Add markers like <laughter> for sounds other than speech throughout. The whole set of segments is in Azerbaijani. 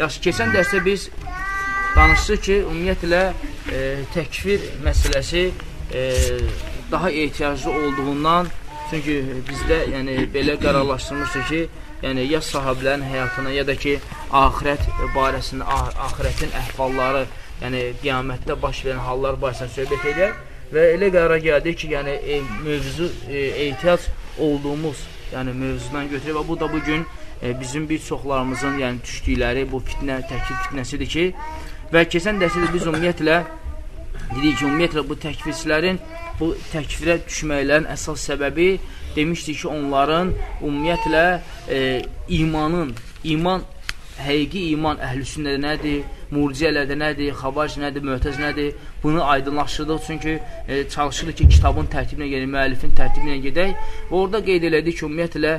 Yaxşı, keçən dərsdə biz danışdıq ki, ümumiyyətlə e, təkfir məsələsi e, daha ehtiyaclı olduğundan, çünki bizdə yəni belə qərarlaşdırmışdır ki, yəni ya sahabilərin həyatına, ya da ki, axirət barəsində, axirətin əhvalları, yəni qiyamətdə baş verən hallar barəsində söhbət edək və elə qərara gəldik ki, yəni e, mövzu e, ehtiyac olduğumuz, yəni mövzudan götürək və bu da bugün e, bizim bir çoxlarımızın yəni düşdükləri bu fitnə, təkfir fitnəsidir ki, və keçən dərsdə biz ümumiyyətlə dedik ki, ümumiyyətlə bu təkfirçilərin bu təkfirə düşməklərin əsas səbəbi demişdik ki, onların ümumiyyətlə e, imanın, iman həqiqi iman əhlüsünnədə nədir, murciyələrdə nədir, xabac nədir, möhtəz nədir, bunu aydınlaşdırdıq. Çünki e, çalışırıq ki, kitabın tərtibinə gedək, müəllifin tərtibinə gedək. Orada qeyd elədik ki, ümumiyyətlə,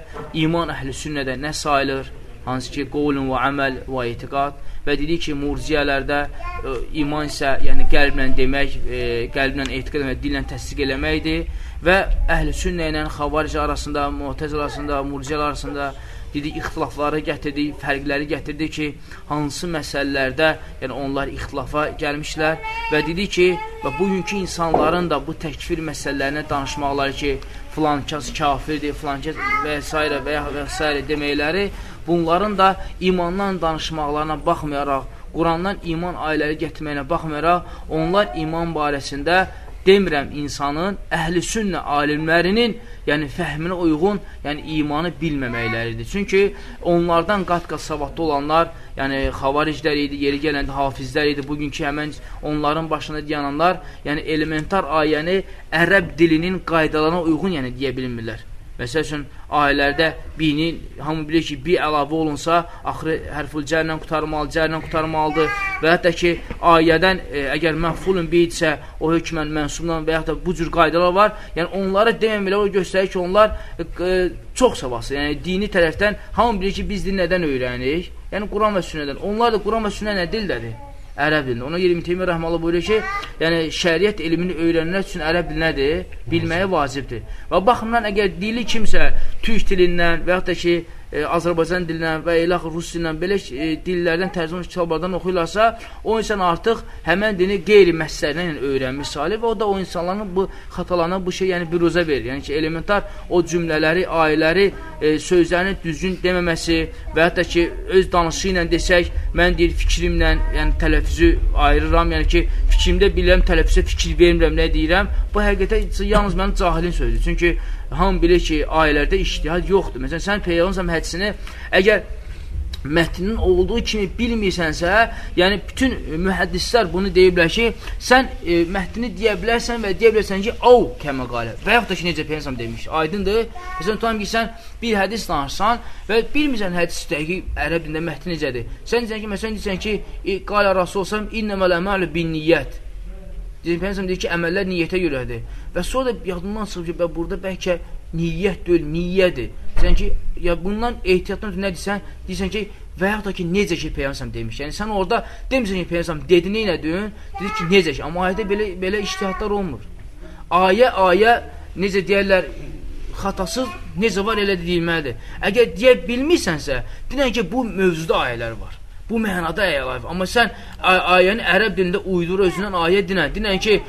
iman əhlüsünnədə nə sayılır? Hansı ki, qovlun və əməl və etiqad və dedik ki, murciyələrdə e, iman isə, yəni qəlblə demək, e, qəlblə etiqad etmək, dillə təsdiq eləməkdir və əhlüsünnə ilə xavaric arasında, muhtəz arasında, murciyələr arasında dedik, ixtilafları gətirdik, fərqləri gətirdik ki, hansı məsələlərdə, yəni onlar ixtilafa gəlmişlər və dedik ki, və bugünkü insanların da bu təkfir məsələlərinə danışmaqları ki, filan kəs kafirdir, filan kəs və s. və ya və s. deməkləri, bunların da imandan danışmaqlarına baxmayaraq, Qurandan iman ailələri gətirməyinə baxmayaraq, onlar iman barəsində demirəm insanın, əhl-i sünnə alimlərinin yəni fəhminə uyğun, yəni imanı bilməməkləridir. Çünki onlardan qat-qat savadlı olanlar, yəni xavariclər idi, yeri gələndə hafizlər idi, bugünkü həmən onların başında dayananlar, yəni elementar ayəni ərəb dilinin qaydalarına uyğun yəni deyə bilmirlər. Məsəl üçün, ayələrdə binin, hamı bilir ki, bir əlavə olunsa, axırı hərful cərlə qutarmalı, cərlə qutarmalıdır və hətta ki, ayədən e, əgər məhfulun beyitsə, o hökmən mənsubdan və yaxud da bu cür qaydalar var, yəni onlara deməmələ o göstərir ki, onlar e, çox savası, yəni dini tərəfdən hamı bilir ki, biz dini nədən öyrənirik? Yəni Quran və sünnədən. Onlar da Quran və sünnə nə dildədir? Ərəb dilində. Ona görə İbn Teymiyyə rəhməhullah buyurur ki, yəni şəriət elmini öyrənmək üçün ərəb dili nədir? Bilməyə vacibdir. Və baxımdan əgər dili kimsə türk dilindən və yaxud da ki, e, Azərbaycan dilindən və elə rus dilindən belə e, dillərdən tərcümə kitablardan oxuyurlarsa, o insan artıq həmən dini qeyri-məsələdən yəni, öyrənmiş salih və o da o insanların bu xatalarına bu şey yəni büruzə verir. Yəni ki, elementar o cümlələri, ayələri, e, sözlərini düzgün deməməsi və hətta ki, öz danışı ilə desək, mən deyir fikrimlə, yəni tələffüzü ayırıram, yəni ki, fikrimdə bilirəm, tələffüzə fikir vermirəm, nə deyirəm, bu həqiqətə yalnız mənim cahilin sözüdür. Çünki hamı bilir ki, ayələrdə iştihad yoxdur. Məsələn, sən Peyğəmbər hədisini əgər mətnin olduğu kimi bilmirsənsə, yəni bütün mühəddislər bunu deyiblər ki, sən e, mətni deyə bilərsən və deyə bilərsən ki, "Au" kəmə qalə. Və yaxud da ki, necə Peyğəmbər demiş. Aydındır? Məsələn, tutam ki, sən bir hədis danışsan və bilmirsən hədisdəki ərəb dilində mətn necədir. Sən deyirsən ki, məsələn deyirsən ki, "Qala Rasul sallallahu əleyhi və səlləm innamal bin-niyyət." Deyir, ki, əməllər niyyətə görədir. Və sonra da yadından çıxıb ki, burada bəlkə niyyət deyil, niyyədir. Sən ki, ya bundan ehtiyatdan ötürü nə deyirsən? Deyirsən ki, və yaxud da ki, necə ki, Peyğəmbər demiş. Yəni, sən orada demirsən ki, Peyğəmbər dedi, nə elədin? Dedi ki, necə ki, amma ayədə belə, belə iştihadlar olmur. Ayə, ayə, necə deyərlər, xatasız necə var elə deyilməlidir. Əgər deyə bilmirsənsə, dinən ki, bu mövzuda ayələr var. Bu mənada əlavə. Amma sən ayəni ərəb dilində uydur özündən ayə dinən. Dinən ki,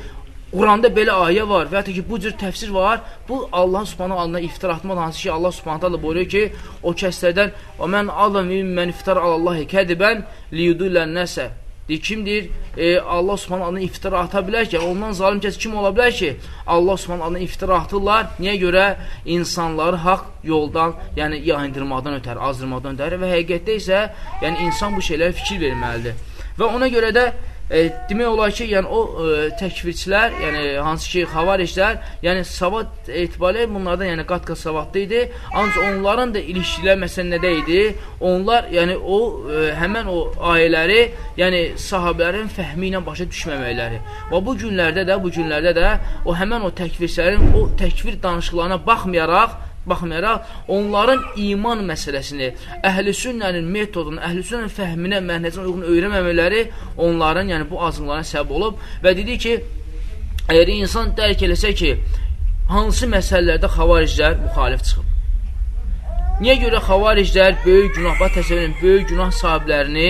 Quranda belə ayə var və hətta ki, bu cür təfsir var. Bu Allah Subhanahu adına iftira atmaq hansı ki, Allah Subhanahu taala buyuruyor ki, o kəslərdən "Və men azam mimmen iftara alallahi kadiban liyudillan nasa" Deyir, kim deyir, e, Allah subhanə adına iftira ata bilər ki, ondan zalim kəs kim ola bilər ki, Allah subhanə adına iftira atırlar, niyə görə? İnsanları haqq yoldan, yəni yayındırmaqdan ötər, azdırmaqdan ötər və həqiqətdə isə, yəni insan bu şeylərə fikir verməlidir. Və ona görə də e, demək olar ki, yəni o e, təkvirçilər, yəni hansı ki, xavariclər, yəni savad etibarilə bunlardan yəni qat-qat savadlı idi. Ancaq onların da ilişkilər məsələn nədə idi? Onlar yəni o e, həmən o ayələri, yəni sahabelərin fəhmi ilə başa düşməməkləri. Və bu günlərdə də, bu günlərdə də o həmən o təkvirçilərin o təkvir danışıqlarına baxmayaraq baxmayaraq onların iman məsələsini, əhl-i sünnənin metodunu, əhl-i sünnənin fəhminə, mənhəcinə uyğun öyrənməmələri onların, yəni bu azınların səbəb olub və dedi ki, əgər insan dərk eləsə ki, hansı məsələlərdə xavariclər müxalif çıxıb. Niyə görə xavariclər böyük günah, bax təsəvvürün, böyük günah sahiblərini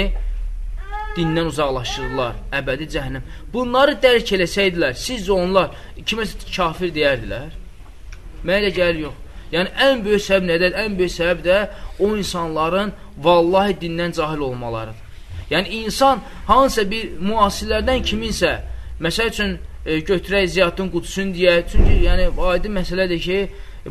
dindən uzaqlaşırlar, əbədi cəhənnəm. Bunları dərk eləsəydilər, sizcə onlar kiməsə kafir deyərdilər? Mənə gəlir yox. Yəni, ən böyük səbəb nədir? Ən böyük səbəb də o insanların vallahi dindən cahil olmalarıdır. Yəni, insan hansısa bir müasirlərdən kiminsə, məsəl üçün, e, götürək Ziyaddin Qudsun deyə, çünki yəni, aydın məsələdir ki,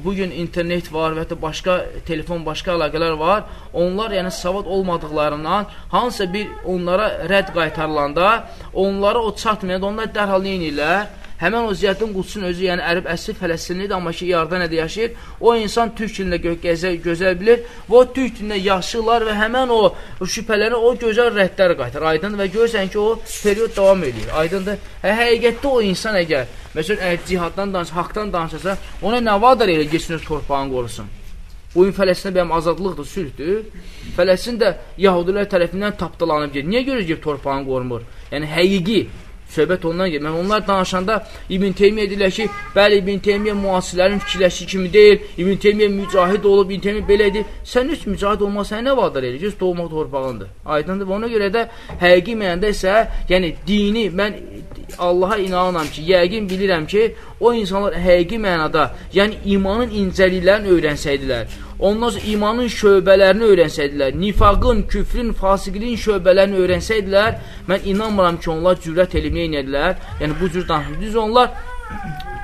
bugün internet var və hətta başqa telefon, başqa əlaqələr var. Onlar yəni savad olmadıqlarından hansısa bir onlara rədd qaytarılanda, onlara o çatmayanda onlar dərhal nə edirlər? Həmən o Ziyaddin Qudsun özü, yəni ərib əsli Fələstinlidir, amma ki, Yardanədə yaşayır. O insan türk dilində gö gözəl, bilir və o türk dilində yaşırlar və həmən o, şübhələri o gözəl rəddlər qaytar. Aydın və görürsən ki, o period davam edir. Aydındır. Hə, həqiqətdə o insan əgər, məsələn, əgər cihaddan danış, haqdan danışasa, ona nə vadar elə geçsin öz torpağını qorusun. Bu gün Fələstinə bəyəm azadlıqdır, sülhdür. Fələstin də Yahudilər tərəfindən tapdalanıb gedir. Niyə görə ki, torpağını qorumur? Yəni, həqiqi Söhbət ondan gedir. Mən onlar danışanda İbn Teymiyyə edirlər ki, bəli İbn Teymiyyə müasirlərin fikirləşdiyi kimi deyil. İbn Teymiyyə mücahid olub, İbn Teymiyyə belə edir. Sən heç mücahid olmaq sənə nə vadar edir? Göz doğmaq torpağındır. Aydındır. Və ona görə də həqiqi mənada isə, yəni dini mən Allaha inanıram ki, yəqin bilirəm ki, o insanlar həqiqi mənada, yəni imanın incəliklərini öyrənsəydilər, sonra imanın şöbələrini öyrənsəydilər, nifaqın, küfrün, fasiqliyin şöbələrini öyrənsəydilər, mən inanmıram ki, onlar cürət elmini eynədilər. Yəni, bu cür danışır. Düz onlar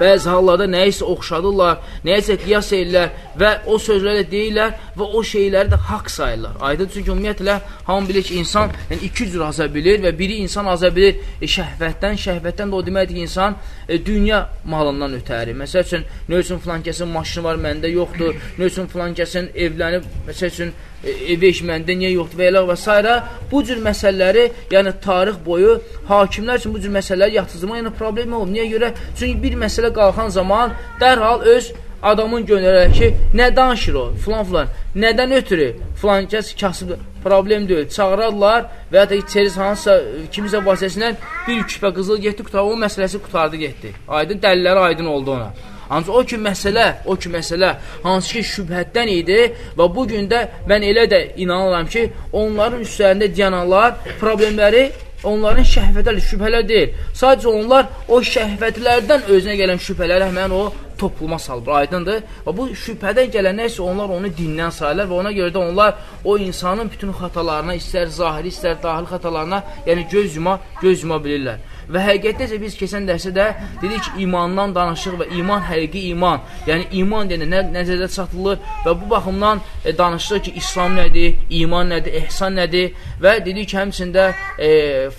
Bəzi hallarda nəyisə oxşadırlar, nəyisə qiyas edirlər və o sözlərlə deyirlər və o şeyləri də haqq sayırlar. Aydın çünki ümumiyyətlə hamı bilir ki, insan yəni, iki cür aza bilir və biri insan aza bilir e, şəhvətdən, şəhvətdən də o deməkdir ki, insan e, dünya malından ötəri. Məsəl üçün, nə üçün filan kəsin maşını var, məndə yoxdur, nə üçün filan kəsin evlənib, məsəl üçün, E, ev eş məndə niyə yoxdur və elə və s. Bu cür məsələləri, yəni tarix boyu hakimlər üçün bu cür məsələləri yatızdırma, yəni problem olub. Niyə görə? Çünki bir məsələ qalxan zaman dərhal öz adamın göndərər ki, nə danışır o, filan filan, nədən ötürü, filan kəs kasıb, problem deyil, çağırarlar və ya da içeriz hansısa, kimisə vasitəsindən bir küpə qızıl getdi, qutar, o məsələsi qutardı getdi. Aydın, dəlilləri aydın oldu ona. Ancaq o ki məsələ, o ki məsələ hansı ki şübhətdən idi və bu gün də mən elə də inanıram ki, onların üstlərində dayananlar problemləri onların şəhvətləri, şübhələr deyil. Sadəcə onlar o şəhvətlərdən özünə gələn şübhələri həmən o topluma salır, aydındır. Və bu şübhədən gələn nəysə onlar onu dindən sayırlar və ona görə də onlar o insanın bütün xatalarına, istər zahiri, istər dahil xatalarına, yəni göz yuma, göz yuma bilirlər. Və həqiqətdə isə biz keçən dərsdə dedik ki, imandan danışıq və iman həqiqi iman. Yəni iman deyəndə nə nəzərdə çatılır və bu baxımdan e, danışdıq ki, İslam nədir, iman nədir, ehsan nədir və dedik ki, həmçində e,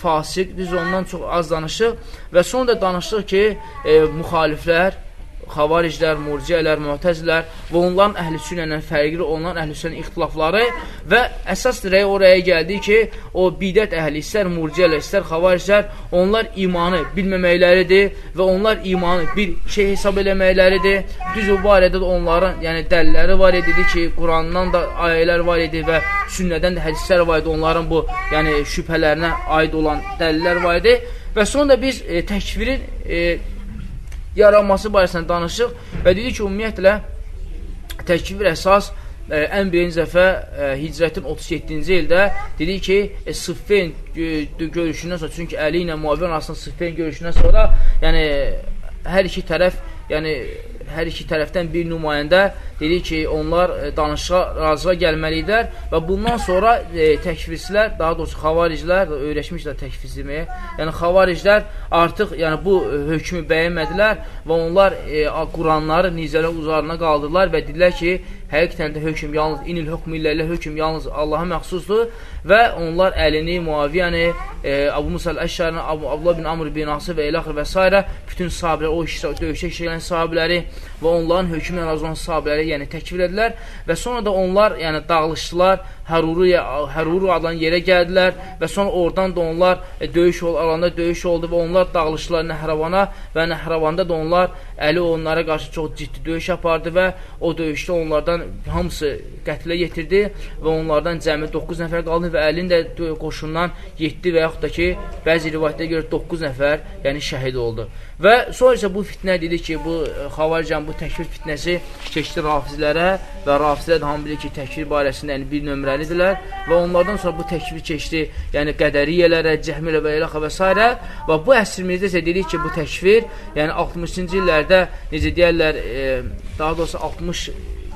fasiq, biz ondan çox az danışıq və sonra da danışdıq ki, e, müxaliflər xavariclər, murciyələr, müətəzlər və onların əhlüsünə ilə fərqli olan əhlüsünün ixtilafları və əsas dirəyə oraya gəldi ki, o bidət əhli, istər murciyələr, istər xavariclər, onlar imanı bilməməkləridir və onlar imanı bir şey hesab eləməkləridir. Düz o barədə də onların yəni dəlilləri var idi ki, Qurandan da ayələr var idi və sünnədən də hədislər var idi, onların bu yəni şübhələrinə aid olan dəlillər var idi. Və sonra biz e, təkfirin e, yaranması barəsində danışıq və dedik ki, ümumiyyətlə təkvir əsas ə, e, ən birinci dəfə ə, e, hicrətin 37-ci ildə dedik ki, e, Sıffin görüşündən sonra, çünki Əli ilə Muaviyyə arasında Sıffin görüşündən sonra, yəni hər iki tərəf, yəni hər iki tərəfdən bir nümayəndə dedi ki, onlar e, danışığa, razığa gəlməlidirlər və bundan sonra e, təkfirçilər, daha doğrusu xavariclər öyrəşmişlər təkfirçiliyə. Yəni xavariclər artıq yəni bu e, hökmü bəyənmədilər və onlar e, Quranları nizələr uzarına qaldırdılar və dedilər ki, həqiqətən də hökm yalnız inil hökm illə hökm yalnız Allaha məxsusdur və onlar əlini, Muaviyyəni, e, Abu Musa əl-Əşşərini, Abu Abdullah bin Amr bin Asır və ilaxır və s. bütün sahabələr, o işlə, döyüşə işləyən sahabələri və onların hökmünə razı olan sahabələri yəni təkvir edilər və sonra da onlar yəni dağılışdılar, Həruru, Həruru adlanan yerə gəldilər və sonra oradan da onlar e, döyüş ol, alanda döyüş oldu və onlar dağılışdılar Nəhravana və Nəhravanda da onlar Əli onlara qarşı çox ciddi döyüş apardı və o döyüşdə onlardan hamısı qətlə yetirdi və onlardan cəmi 9 nəfər qaldı və Əlinin də qoşundan 7 və yaxud da ki, bəzi rivayətlərə görə 9 nəfər, yəni şəhid oldu. Və sonra isə bu fitnə dedi ki, bu e, xavarcan, bu təkfir fitnəsi keçdi rafizlərə və rafizlər də hamı bilir ki, təkfir barəsində yəni bir nömrəlidirlər və onlardan sonra bu təkfir keçdi, yəni qədəriyyələrə, cəhmilə və eləxə və s. və bu əsrimizdə isə dedik ki, bu təkfir, yəni 60-cı illərdə, necə deyərlər, e, daha doğrusu 60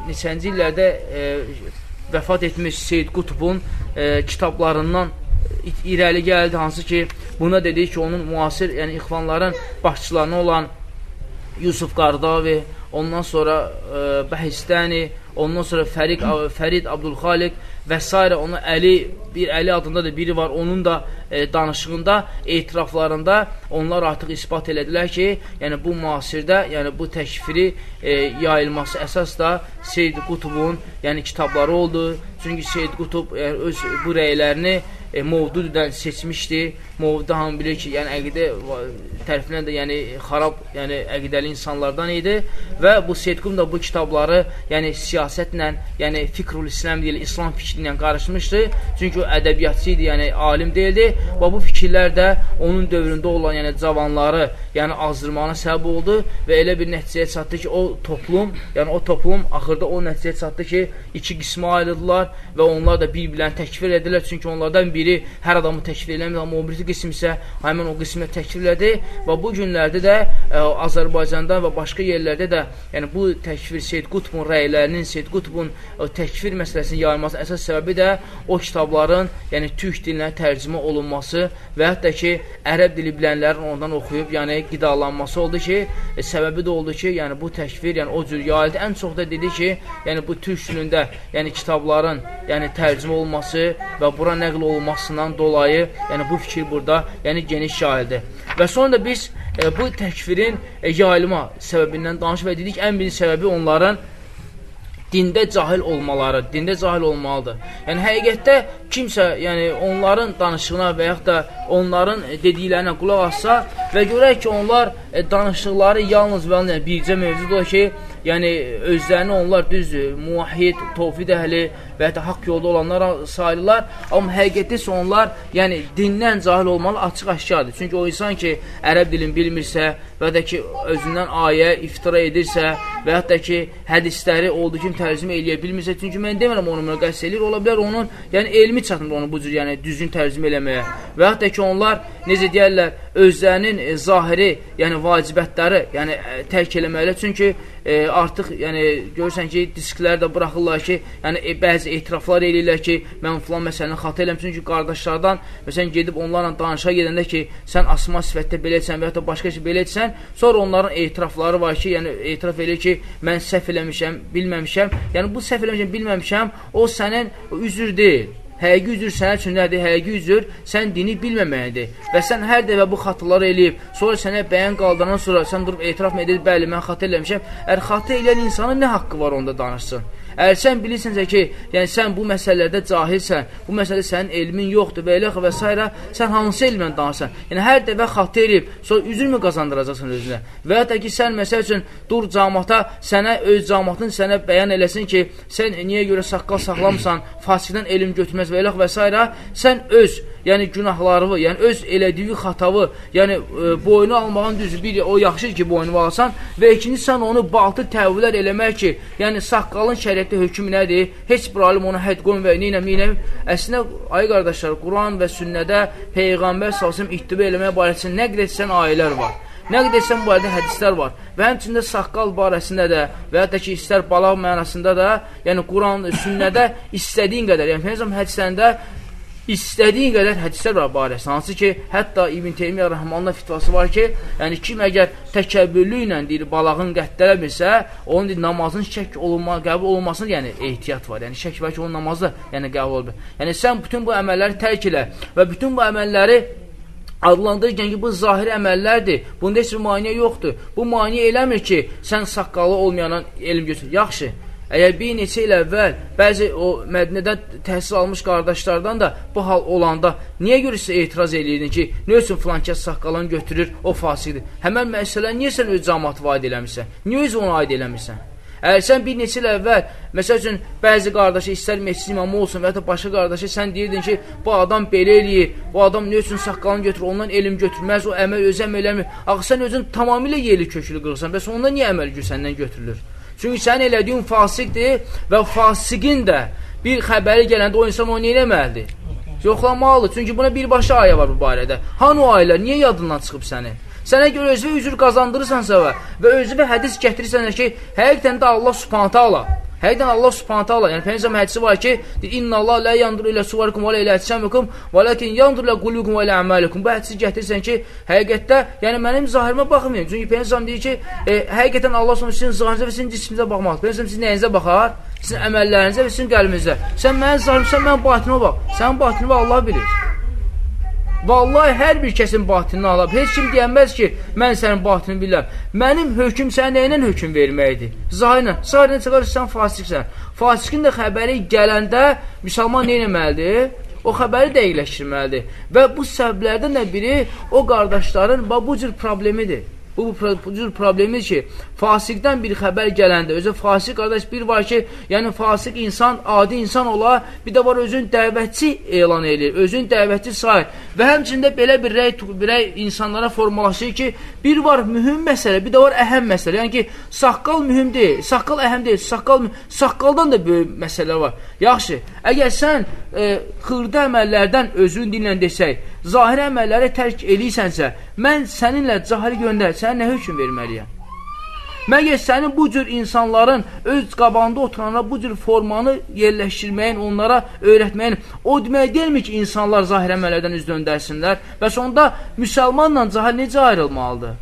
neçənci illərdə e, vəfat etmiş Seyyid Qutubun e, kitablarından irəli gəldi, hansı ki, buna dedik ki, onun müasir, yəni ixvanların başçılarına olan Yusuf Qardavi, ondan sonra e, Bəhistəni, ondan sonra Fərid, Fərid Abdülxaliq və s. onun Əli, bir Əli adında da biri var, onun da e, danışığında, etiraflarında onlar artıq ispat elədilər ki, yəni bu müasirdə, yəni bu təkfiri e, yayılması əsas da Seyyid Qutubun, yəni kitabları oldu. Çünki Seyyid Qutub yəni, öz bu rəylərini e, Movdududan seçmişdi. Movdu hamı bilir ki, yəni əqidə tərəfindən də yəni xarab, yəni əqidəli insanlardan idi və bu Seydqum da bu kitabları, yəni siyasətlə, yəni fikrul İslam deyil, İslam fikri ilə qarışmışdı. Çünki o ədəbiyyatçı idi, yəni alim deyildi və bu fikirlər də onun dövründə olan, yəni cavanları, yəni azdırmağına səbəb oldu və elə bir nəticəyə çatdı ki, o toplum, yəni o toplum axırda o nəticəyə çatdı ki, iki qismə ayrıldılar və onlar da bir-birlərini təkfir edirlər, çünki onlardan biri hər adamı təkfir eləmir, amma o birisi qism isə həmən o qismə təkfir elədi və bu günlərdə də ə, e, Azərbaycanda və başqa yerlərdə də yəni bu təkfir Seyd Qutbun rəylərinin, Seyd Qutbun o təkfir məsələsinin yayılması əsas səbəbi də o kitabların yəni türk dilinə tərcümə olunması və hətta ki, ərəb dili bilənlərin ondan oxuyub, yəni qidalanması oldu ki, e, səbəbi də oldu ki, yəni bu təkfir, yəni o cür yayıldı. Ən çox da dedi ki, yəni bu türk dilində, yəni kitabların, yəni tərcümə olması və bura nəql olunmasından dolayı, yəni bu fikir burada, yəni geniş yayıldı. Və sonra da biz e, bu təkfirin e, yayılma səbəbindən danışıb və dedik, ən birinci səbəbi onların dində cahil olmaları, dində cahil olmalıdır. Yəni həqiqətdə kimsə, yəni onların danışığına və yaxud da onların dediklərinə qulaq assa və görək ki, onlar e, danışıqları yalnız və yalnız bircə mövzudur ki, yəni özlərini onlar düzdür, muvahhid, tovfid əhli və ya haqq yolda olanlar sayılırlar, amma həqiqətdə isə onlar yəni dindən cahil olmalı açıq aşkardır. Çünki o insan ki, ərəb dilini bilmirsə və ya ki, özündən ayə iftira edirsə və da ki, hədisləri olduğu kimi tərcümə eləyə bilmirsə, çünki mən demirəm onu müqəss eləyir, ola bilər onun yəni elmi çatmır onu bu cür yəni düzgün tərcümə eləməyə. Və da ki, onlar necə deyərlər, özlərinin e, zahiri, yəni vacibətləri, yəni e, tərk eləməklə, çünki e, artıq yəni görürsən ki, disklər də buraxırlar ki, yəni e, bəzi etiraflar eləyirlər ki, mən filan məsələni xata eləm, çünki qardaşlardan məsələn gedib onlarla danışa gedəndə ki, sən asma sifətdə belə etsən və ya da başqa şey belə etsən, sonra onların etirafları var ki, yəni etiraf eləyir ki, mən səhv eləmişəm, bilməmişəm. Yəni bu səhv eləmişəm, bilməmişəm, o sənin üzr deyil. Həqiqi üzür sənin üçün nədir? Həqiqi üzür sən dini bilməməlidir. Və sən hər dəfə bu xataları eləyib, sonra sənə bəyan qaldıran sonra sən durub etiraf edir, bəli, mən xata eləmişəm. Əgər xata eləyən insanın nə haqqı var onda danışsın? Əgər sən bilirsənsə ki, yəni sən bu məsələlərdə cahilsən, bu məsələdə sənin elmin yoxdur və elə və s. sən hansı elmlə danışsan? Yəni hər dəfə xatı eləyib, sonra üzrmü qazandıracaqsan özünə? Və ya da ki, sən məsəl üçün dur camata, sənə öz camatın sənə bəyan eləsin ki, sən niyə görə saqqal saxlamısan, fasikdən elm götürməz və elə və s. sən öz yəni günahlarını, yəni öz elədiyi xatavı, yəni e, boynu almağın düzü bir o yaxşı ki, boynu alsan və ikinci sən onu batıl təvvülər eləmək ki, yəni saqqalın şəriətdə hökm nədir? Heç bir alim ona hədd qoyun və neynəm, neynəm. Əslində, ay qardaşlar, Quran və sünnədə Peyğəmbər salsın ittiba eləmək barəsində nə qədər etsən ayələr var. Nə qədər etsən bu barədə hədislər var. Və həmçində saqqal barəsində də və ya da ki, istər balaq mənasında da, yəni Quran, sünnədə istədiyin qədər, yəni Peyğəmbər hədislərində istədiyin qədər hədislər var barəsi. Hansı ki, hətta İbn Teymiyyə Rəhmanla fitvası var ki, yəni kim əgər təkəbbürlü ilə deyir, balağın qəddərə bilsə, onun deyir, namazın şək olunma, qəbul olunmasına yəni ehtiyat var. Yəni şək var ki, onun namazı yəni qəbul olunur. Yəni sən bütün bu əməlləri tərk elə və bütün bu əməlləri adlandırırkən ki, bu zahiri əməllərdir. Bunda heç bir maniyə yoxdur. Bu maniyə eləmir ki, sən saqqalı olmayanan elm götür. Yaxşı, Əgər bir neçə il əvvəl bəzi o Mədinədə təhsil almış qardaşlardan da bu hal olanda niyə görə sizə etiraz eləyirdin ki, nə üçün filankəs saqqalını götürür, o fasiqdir? Həmən məsələ niyə sən öz cəmaatı vaid eləmirsən? Niyə öz onu aid eləmirsən? Əgər sən bir neçə il əvvəl, məsəl üçün, bəzi qardaşı istər meçid imamı olsun və ya da başqa qardaşı sən deyirdin ki, bu adam belə eləyir, bu adam nə üçün saqqalını götürür, ondan elm götürməz, o əməl özü əməl eləmir. Axı sən özün tamamilə yeli köklü qırırsan, bəs ondan niyə əməl gür səndən götürülür? Çünki sən elədiyin fasiqdir və fasiqin də bir xəbəri gələndə o insan onu eləməlidir. Yoxlamalıdır. Çünki buna birbaşa ayə var bu barədə. Hanı o ayələr? Niyə yadından çıxıb sənin? Sənə görə özünə üzr qazandırırsansa və, və özünə hədis gətirirsən ki, həqiqətən də Allah subhanətə ala. Həqiqətən Allah subhanətə ala. Yəni, Peyyəmsəm hədisi var ki, İnna Allah lə yandır ilə suvarikum və lə ilə ətsəmikum və ləkin yandır ilə qulukum və lə əməlikum. Bu hədisi gətirirsən ki, həqiqətdə, yəni mənim zahirimə baxmayın. Çünki Peyyəmsəm deyir ki, e, həqiqətən Allah subhanətə sizin zahirinizə və sizin cisminizə baxmaz. Peyyəmsəm sizin nəyinizə baxar? Sizin əməllərinizə və sizin qəlbinizə. Sən mənim zahirim, sən mənim batinimə bax. Sənin batinimə Allah bilir. Vallahi hər bir kəsin batinini alab. Heç kim deyənməz ki, mən sənin batinini bilirəm. Mənim hökm sənə nə ilə hökm verməkdir? Zahirlə. Zahirlə çıxar sən fasiqsən. Fasiqin də xəbəri gələndə müsəlman nə etməlidir? O xəbəri dəqiqləşdirməlidir. Və bu səbəblərdən də biri o qardaşların bu cür problemidir. Bu, bu, cür problemidir ki, fasiqdən bir xəbər gələndə, özü fasiq qardaş bir var ki, yəni fasiq insan, adi insan ola, bir də var özün dəvətçi elan edir, özün dəvətçi sayır. Və həmçində belə bir rəy, bir rəy insanlara formalaşır ki, bir var mühüm məsələ, bir də var əhəm məsələ. Yəni ki, saqqal mühüm deyil, saqqal əhəm deyil, saqqal, saqqaldan da böyük məsələ var. Yaxşı, əgər sən e, xırda əməllərdən özün dinlə desək, zahir əməlləri tərk eləyirsənsə, mən səninlə cahili göndər, sənə nə hökm verməliyəm? Məgər sənin bu cür insanların öz qabağında oturana bu cür formanı yerləşdirməyin, onlara öyrətməyin, o demək deyilmi ki, insanlar zahir əməllərdən üz döndərsinlər? Bəs onda müsəlmanla cahil necə ayrılmalıdır?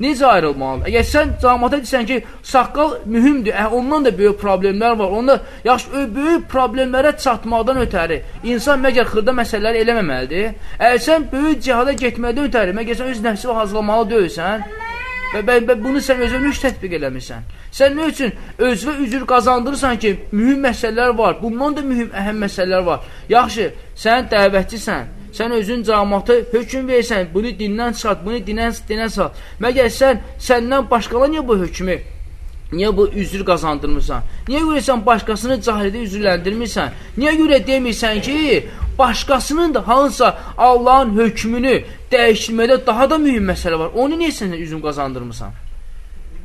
Necə ayrılmalıdır? Əgər sən camata desən ki, saqqal mühümdür, ə, ondan da böyük problemlər var. Onda yaxşı, böyük problemlərə çatmaqdan ötəri insan məgər xırda məsələləri eləməməlidir? Əgər sən böyük cihada getməkdən ötəri, məgər sən öz nəfsini hazırlamalı deyilsən? Və, və, və bunu sən özünə üç tətbiq eləmirsən. Sən nə üçün özünə üzür qazandırırsan ki, mühüm məsələlər var, bundan da mühüm əhəm məsələlər var. Yaxşı, sən dəvətçisən, sən özün camatı hökm versən, bunu dindən çıxart, bunu dinən, dinən sal. Məgər sən, səndən başqalar niyə bu hökmü, niyə bu üzr qazandırmırsan? Niyə görə sən başqasını cahilidə üzrləndirmirsən? Niyə görə demirsən ki, başqasının da hansısa Allahın hökmünü dəyişdirmədə daha da mühüm məsələ var. Onu niyə sən üzüm qazandırmırsan?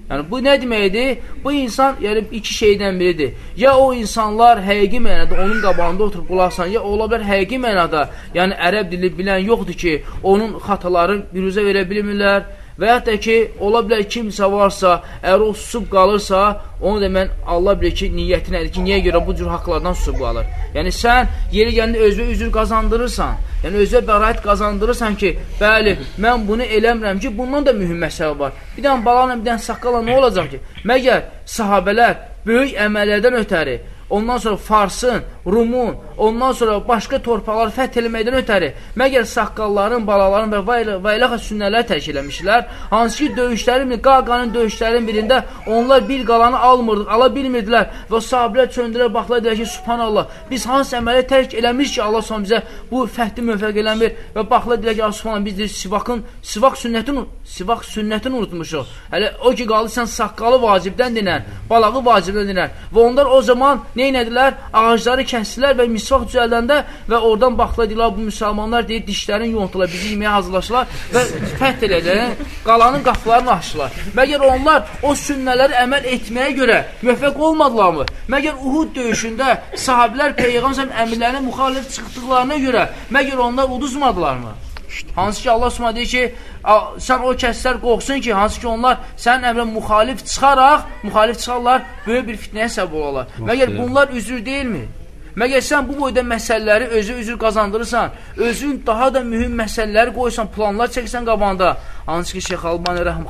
Yəni, bu nə deməkdir? Bu insan, yəni, iki şeydən biridir. Ya o insanlar həqiqi mənada onun qabağında oturub qulaqsan, ya ola bilər həqiqi mənada, yəni ərəb dili bilən yoxdur ki, onun xataları biruzə verə bilmirlər və yaxud da ki, ola bilər kimsə varsa, əgər o susub qalırsa, onu da mən Allah bilir ki, niyyəti nədir ki, niyə görə bu cür haqlardan susub qalır. Yəni, sən yeri gəndə özünə üzr qazandırırsan, yəni özünə bəraət qazandırırsan ki, bəli, mən bunu eləmirəm ki, bundan da mühüm məsələ var. Bir dənə balanla, bir dənə saqqala nə olacaq ki? Məgər sahabələr böyük əməllərdən ötəri, ondan sonra Farsın, Rumun, ondan sonra başqa torpaqları fəth eləməkdən ötəri, məgər saqqalların, balaların və vaylaxa sünnələr tərk eləmişlər, hansı ki, döyüşlərin, qaqanın döyüşlərin birində onlar bir qalanı almırdıq, ala bilmirdilər və sahabilər çöndürər, baxlar deyər ki, subhanallah, biz hansı əmələ tərk eləmiş ki, Allah son bizə bu fəhdi müvəffəq eləmir? Və baxlar deyər ki, subhanallah, biz deyir, sivaqın, sivaq sünnətini, sivaq sünnətini unutmuşuq. Hələ o ki, qalı sən saqqalı vacibdən dinən, balağı vacibdən dinən. Və onlar o zaman nə inədilər? Ağacları kəsdilər və misvaq düzəldəndə və oradan baxdılar, bu müsəlmanlar deyir, dişlərin yontular, bizi yeməyə hazırlaşırlar və fəth elədilər, qalanın qapılarını açdılar. Məgər onlar o sünnələri əməl etməyə görə müvəffəq olmadılarmı? Məgər Uhud döyüşündə sahabilər Peyğəmbər əmirlərinə müxalif çıxdıqlarına görə məgər onlar uduzmadılarmı? Hansı ki Allah Subhanahu deyir ki, sən o kəslər qorxsun ki, hansı ki onlar sənin əmrə müxalif çıxaraq, müxalif çıxarlar, böyük bir fitnəyə səbəb olarlar. Məgər bunlar üzür deyilmi? Məgər sən bu boyda məsələləri özü üzür qazandırırsan, özün daha da mühüm məsələləri qoysan, planlar çəksən qabanda, hansı ki Şeyx Albani rəhm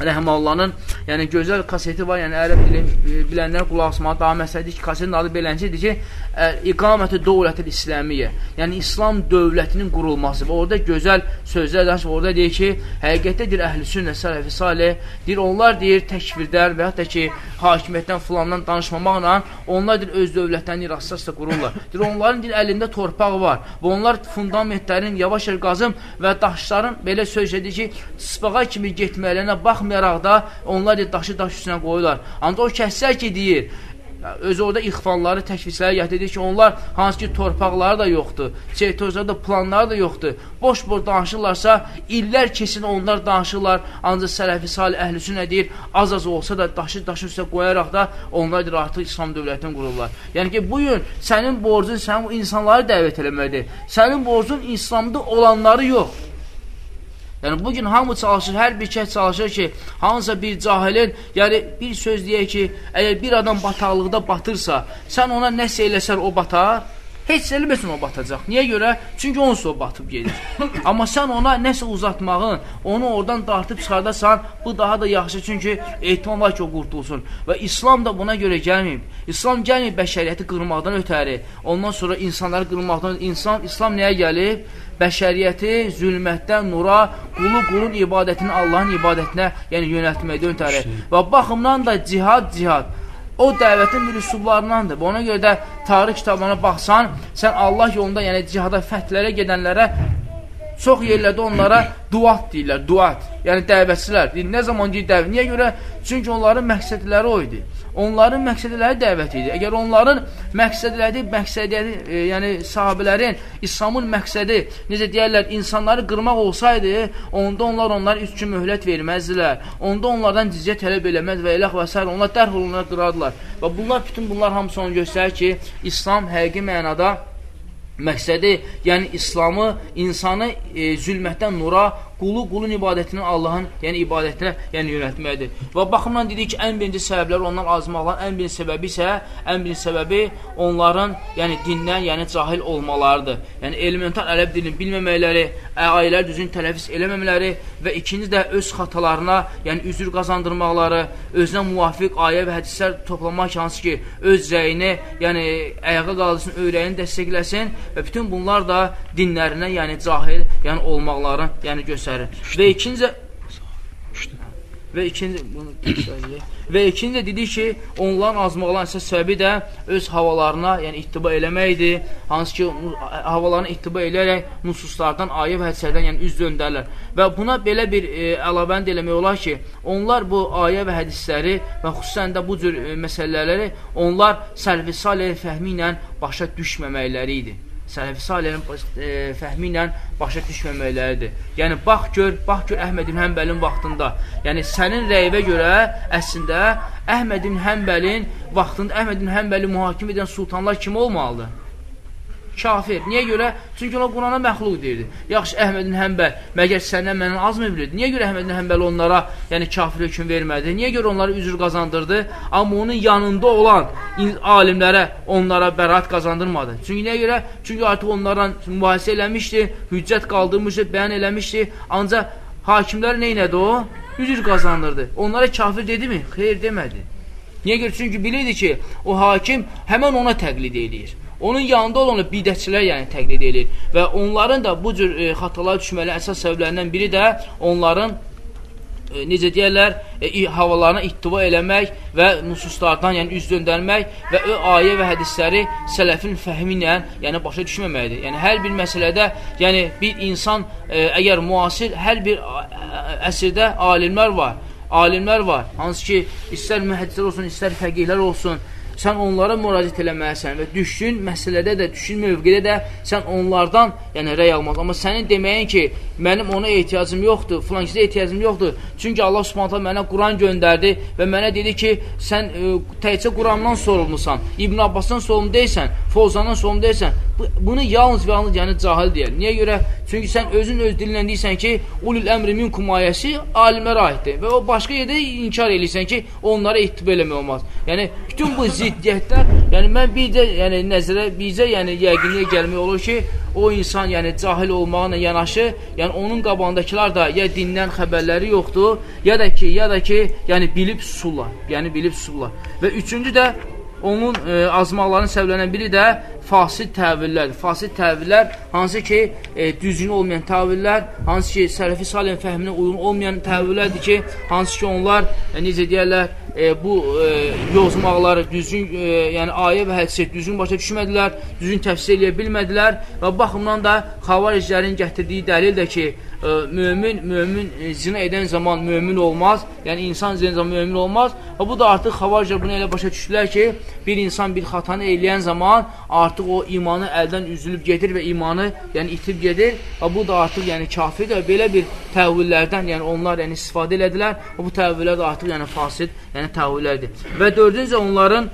Rəhmallahın yəni gözəl kaseti var, yəni ərəb dili e, bilənlər qulaq asmalı. Daha məsələdir ki, kasetin adı beləncidir ki, ə, iqaməti dövlətil İslamiyyə. Yəni İslam dövlətinin qurulması və orada gözəl sözlər danışır. Orada deyir ki, həqiqətdə deyir əhlüsünnə sələfi salih, deyir onlar deyir təkvirdən və hətta ki, hakimiyyətdən filandan danışmamaqla onlar deyir öz dövlətlərini rastasla qururlar. <laughs> Deyir onların deyir əlində torpaq var və onlar fundamentlərin yavaş-yavaş qazım və daşların belə söz edir ki, sıpağa kimi getməliyinə baxmayaraq da onlar daşı daş üstünə qoyurlar. Ancaq o kəslər ki deyir, özü orada ixvanları, təkvisləri gətirir ki, onlar hansı ki torpaqları da yoxdur, çeytozları da planları da yoxdur. Boş-boş danışırlarsa, illər kesin onlar danışırlar, ancaq sələfi salih əhlüsün nə deyir, az-az olsa da daşı daşın üstə qoyaraq da onlar deyir, artıq İslam dövlətini qururlar. Yəni ki, bugün sənin borcun, sənin insanları dəvət eləməlidir. Sənin borcun İslamda olanları yox. Yəni bugün hamı çalışır, hər bir kəs çalışır ki, hansısa bir cahilin, yəni bir söz deyək ki, əgər bir adam bataqlıqda batırsa, sən ona nəsə eləsən o batar, heç eləməsin o batacaq. Niyə görə? Çünki onsuz o batıb gedir. <laughs> Amma sən ona nəsə uzatmağın, onu oradan dartıb çıxardasan, bu daha da yaxşı, çünki ehtimal var ki, o qurtulsun. Və İslam da buna görə gəlməyib. İslam gəlməyib bəşəriyyəti qırmaqdan ötəri, ondan sonra insanları qırmaqdan, insan, İslam nəyə gəlib? bəşəriyyəti zülmətdən nura, qulu qulun ibadətini Allahın ibadətinə, yəni yönəltməkdə öntəri. Və baxımdan da cihad, cihad. O dəvətin bir üsullarındandır. Ona görə də tarix kitablarına baxsan, sən Allah yolunda, yəni cihada, fətlərə gedənlərə çox yerlərdə onlara duat deyirlər, duat. Yəni dəvətçilər. Nə zaman deyir dəvət? Niyə görə? Çünki onların məqsədləri o idi. Onların məqsədləri dəvət idi. Əgər onların məqsədləri, məqsədiyyəti, e, yəni sahabələrin, İslamın məqsədi, necə deyərlər, insanları qırmaq olsaydı, onda onlar onlar üç gün möhlət verməzdilər. Onda onlardan cizyə tələb eləməz və eləx və s. Onlar dərhal onları qırardılar. Və bunlar, bütün bunlar hamısı onu göstərir ki, İslam həqiqi mənada məqsədi, yəni İslamı, insanı e, zülmətdən nura, qulu qulun ibadətini Allahın, yəni ibadətinə, yəni yönəltməkdir. Və baxımdan dedik ki, ən birinci səbəblər ondan azmaqların ən birinci səbəbi isə, ən birinci səbəbi onların, yəni dindən, yəni cahil olmalarıdır. Yəni elementar ərəb dilini bilməməkləri, ayələr düzgün tələffüz eləməmələri və ikinci də öz xatalarına, yəni üzr qazandırmaqları, özünə müvafiq ayə və hədislər toplamaq hansı ki, öz rəyini, yəni ayağa qaldırsın, öyrəyini dəstəkləsin və bütün bunlar da dinlərinə, yəni cahil, yəni olmaqları, yəni göstərir göstərir. Və ikinci və ikinci bunu və ikinci də dedik ki, onların azmaqların əsas səbəbi də öz havalarına, yəni ittiba eləməkdir. Hansı ki, havalarına ittiba eləyərək nususlardan, ayə və hədislərdən yəni üz döndərlər. Və buna belə bir e, əlavəni eləmək olar ki, onlar bu ayə və hədisləri və xüsusən də bu cür e, məsələləri onlar səlfi salih fəhmi ilə başa düşməməkləri idi sələfi salihin e, fəhmi ilə başa düşməməkləridir. Yəni, bax gör, bax gör Əhməd ibn Həmbəlin vaxtında. Yəni, sənin rəyivə görə əslində Əhməd ibn Həmbəlin vaxtında Əhməd ibn Həmbəli mühakim edən sultanlar kim olmalıdır? Kafir. Niyə görə? Çünki ona Qurana məxluq deyirdi. Yaxşı, Əhmədin Həmbəl, məgər səndən məndən azmı bilirdi? Niyə görə Əhmədin Həmbəl onlara, yəni kafir hökm vermədi? Niyə görə onlara üzr qazandırdı? Amma onun yanında olan alimlərə onlara bərat qazandırmadı. Çünki niyə görə? Çünki artıq onlarla mübahisə eləmişdi, hüccət qaldırmışdı, bəyan eləmişdi. Ancaq hakimlər nə elədi o? Üzr qazandırdı. Onlara kafir dedi mi? Xeyr demədi. Niyə görə? Çünki bilirdi ki, o hakim həmən ona təqlid eləyir. Onun yanında olanı bidətçilər yəni təqlid edir və onların da bu cür e, xatalara düşməli əsas səbəblərindən biri də onların e, necə deyərlər, e, havalarına ittiva eləmək və nususlardan, yəni üz döndərmək və o ayə və hədisləri sələfin fəhmi ilə, yəni başa düşməməkdir. Yəni hər bir məsələdə, yəni bir insan e, əgər müasir hər bir əsrdə alimlər var, alimlər var, hansı ki, istər mühəddislər olsun, istər fəqihlər olsun, sən onlara müraciət eləməlisən və düşdüyün məsələdə də, düşdüyün mövqedə də sən onlardan, yəni rəy almalısan. Amma sənin deməyin ki, mənim ona ehtiyacım yoxdur, filan kəsə ehtiyacım yoxdur. Çünki Allah Subhanahu mənə Quran göndərdi və mənə dedi ki, sən ə, e, təkcə Qurandan sorumlusan, İbn Abbasdan sorumlu deyilsən, Fozandan sorumlu deyilsən. Bu, bunu yalnız və yalnız yəni cahil deyər. Niyə görə? Çünki sən özün öz dilinlə deyirsən ki, ulul əmri minkum ayəsi alimlərə aiddir və o başqa yerdə inkar edirsən ki, onlara ittiba eləmək olmaz. Yəni bütün bu ziddiyyətlər, yəni mən bircə yəni nəzərə bircə yəni yəqinliyə gəlmək olur ki, o insan, yəni cahil olmaqla yanaşı, yəni onun qabağındakılar da ya dindən xəbərləri yoxdur, ya da ki, ya da ki, yəni bilib susurlar. Yəni bilib susurlar. Və üçüncü də onun e, azmaqların səbəblərindən biri də fasid təvillərdir. Fasid təvillər hansı ki, e, düzgün olmayan təvillər, hansı ki, sələfi salin fəhminə uyğun olmayan təvillərdir ki, hansı ki, onlar, e, necə deyərlər, e, bu e, yozmaqları düzgün, e, yəni ayə və hədisi düzgün başa düşmədilər, düzgün təfsir edə bilmədilər və baxımdan da xavariclərin gətirdiyi dəlil də ki, mömin, mömin e, zina edən zaman mömin olmaz. Yəni insan zina zaman mömin olmaz. Və bu da artıq xavariclər bunu elə başa düşdülər ki, bir insan bir xatanı eləyən zaman artıq o imanı əldən üzülüb gedir və imanı yəni itib gedir. Və bu da artıq yəni kafirdir və belə bir təvillərdən yəni onlar yəni istifadə elədilər. Və bu təvillər də artıq yəni fasid, yəni təvillərdir. Və dördüncü onların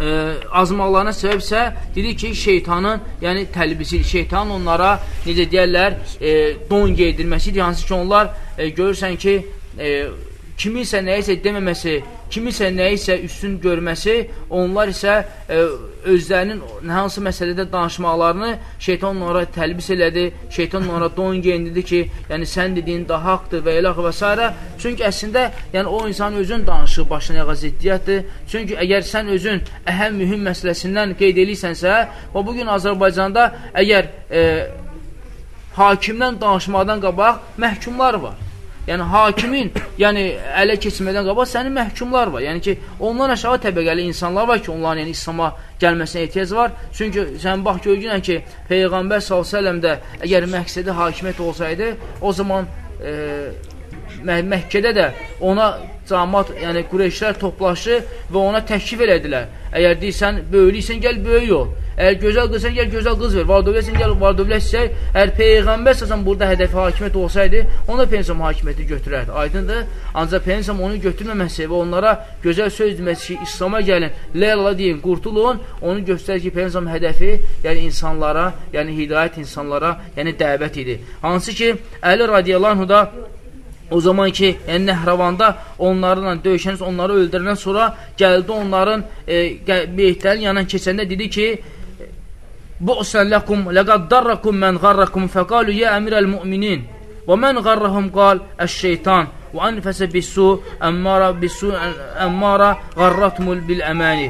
e, azmaqlarına səbəbsə, dedi ki, şeytanın, yəni təlbisi, şeytanın onlara, necə deyərlər, e, don geydirməsidir, hansı ki, onlar e, görürsən ki, e, kiminsə nəyisə deməməsi, kimisə nəyisə üstün görməsi, onlar isə e, özlərinin hansı məsələdə danışmaqlarını şeytan onlara təlbis elədi, şeytan onlara don geyindirdi ki, yəni sən dediyin daha haqdır və elə və s. Çünki əslində yəni, o insan özün danışığı başına yağa ziddiyyətdir. Çünki əgər sən özün əhəm mühüm məsələsindən qeyd edirsənsə, və bugün Azərbaycanda əgər e, hakimdən danışmaqdan qabaq məhkumlar var. Yəni hakimin, yəni ələ keçmədən qabaq sənin məhkumlar var. Yəni ki, ondan aşağı təbəqəli insanlar var ki, onların yəni İslam'a gəlməsinə ehtiyac var. Çünki sən bax görgünən ki, Peyğəmbər s.ə.v də əgər məqsədi hakimiyyət olsaydı, o zaman e, Məkkədə də ona camat, yəni Qureyşlər toplaşır və ona təklif elədilər. Əgər deyirsən, böyülüksən, gəl böyük ol. Əgər gözəl qızsan, gəl gözəl qız ver. Vardovləsən, gəl vardovlə istəyək. Əgər Peyğəmbər səsən burada hədəfi hakimiyyət olsaydı, ona Peyğəmbər hakimiyyəti götürərdi. Aydındır? Ancaq Peyğəmbər onu götürməməsi və onlara gözəl söz deməsi ki, İslam'a gəlin, ləyla deyin, qurtulun, onu göstərir ki, Peyğəmbər hədəfi, yəni insanlara, yəni hidayət insanlara, yəni dəvət idi. Hansı ki, Əli radiyallahu da O zaman ki, yəni Nəhravanda onlarla döyüşəniz, onları öldürəndən sonra gəldi onların e, beytlərin yanından keçəndə dedi ki, Bu'sən ləkum, ləqad darrakum mən qarrakum, fəqalu yə əmirəl müminin. Və mən qarrahum qal əş-şeytan və anfəsə bissu əmmara bissu əmmara qarratmul bil əməni.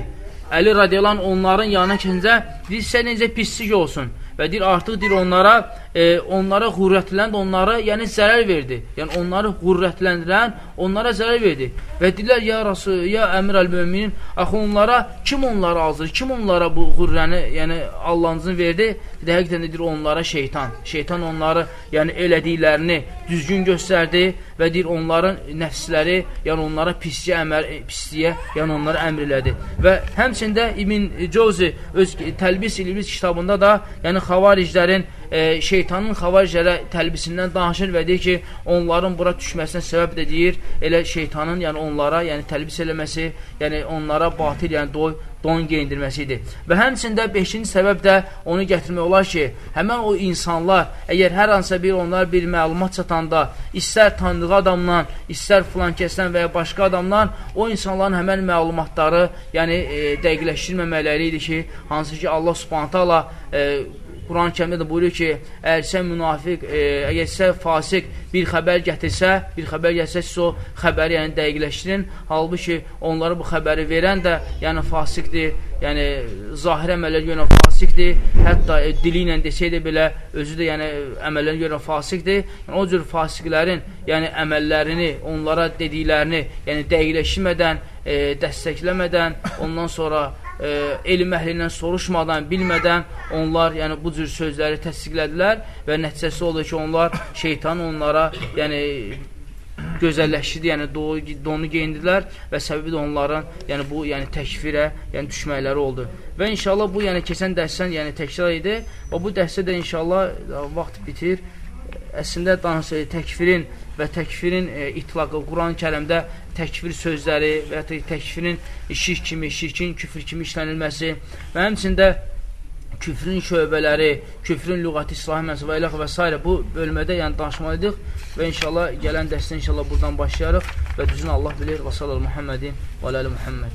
Əli radiyalan onların yanına keçincə, deyir, sən necə pislik olsun və deyir, artıq deyir onlara e, onlara qurrətləndir, onlara yəni zərər verdi. Yəni onları qurrətləndirən onlara zərər verdi. Və deyirlər, ya Rasul, ya Əmir əl-Möminin, axı onlara kim onlara azır, kim onlara bu qurrəni, yəni Allahınızın verdi? Dedi, həqiqətən də deyir, onlara şeytan. Şeytan onları, yəni elədiklərini düzgün göstərdi və deyir, onların nəfsləri, yəni onlara pisliyə, əməl, pisliyə, yəni onlara əmr elədi. Və həmçində İbn Cavzi öz Təlbis İlbis kitabında da, yəni xavariclərin e, şeytanın xavariclərə təlbisindən danışır və deyir ki, onların bura düşməsinə səbəb də deyir, elə şeytanın, yəni onlara, yəni təlbis eləməsi, yəni onlara batil, yəni doy, don geyindirməsidir. Və həmçində 5-ci səbəb də onu gətirmək olar ki, həmən o insanlar, əgər hər hansısa bir onlar bir məlumat çatanda, istər tanıdığı adamdan, istər filan kəsdən və ya başqa adamdan, o insanların həmən məlumatları, yəni e, dəqiqləşdirməmələri idi ki, hansı ki, Allah subhanətə Allah e, Quran-ı kərimdə də buyurur ki, əgər sən münafiq, e, əgər sən fasik bir xəbər gətirsə, bir xəbər gəlsə, siz o xəbəri yəni dəqiqləşdirin. Halbuki onlara bu xəbəri verən də yəni fasikdir, yəni zahir əməllər görə fasikdir. Hətta e, dili ilə desəydə belə özü də yəni əməllərin görə fasikdir. Yəni, o cür fasiklərin yəni əməllərini, onlara dediklərini yəni dəqiqləşdirmədən, e, dəstəkləmədən, ondan sonra e, elm əhlindən soruşmadan, bilmədən onlar yəni bu cür sözləri təsdiqlədilər və nəticəsi oldu ki, onlar şeytan onlara yəni gözəlləşdirdi, yəni donu geyindilər və səbəbi də onların yəni bu yəni təkfirə, yəni düşməkləri oldu. Və inşallah bu yəni keçən dərsdən yəni təkrar idi və bu dərsdə də inşallah vaxt bitir. Əslində danışır təkfirin və təkfirin e, itlaqı Quran-ı Kərimdə təkfir sözləri və ya təkfirin şirk kimi, şirkin küfür kimi işlənilməsi və həmçində küfrün şöbələri, küfrün lüğəti islahi mənsubu ilə və s. bu bölmədə yəni danışmalıyıq və inşallah gələn dərsdə inşallah buradan başlayarıq və düzün Allah bilir və sallallahu Muhammedin və aləli Muhammed.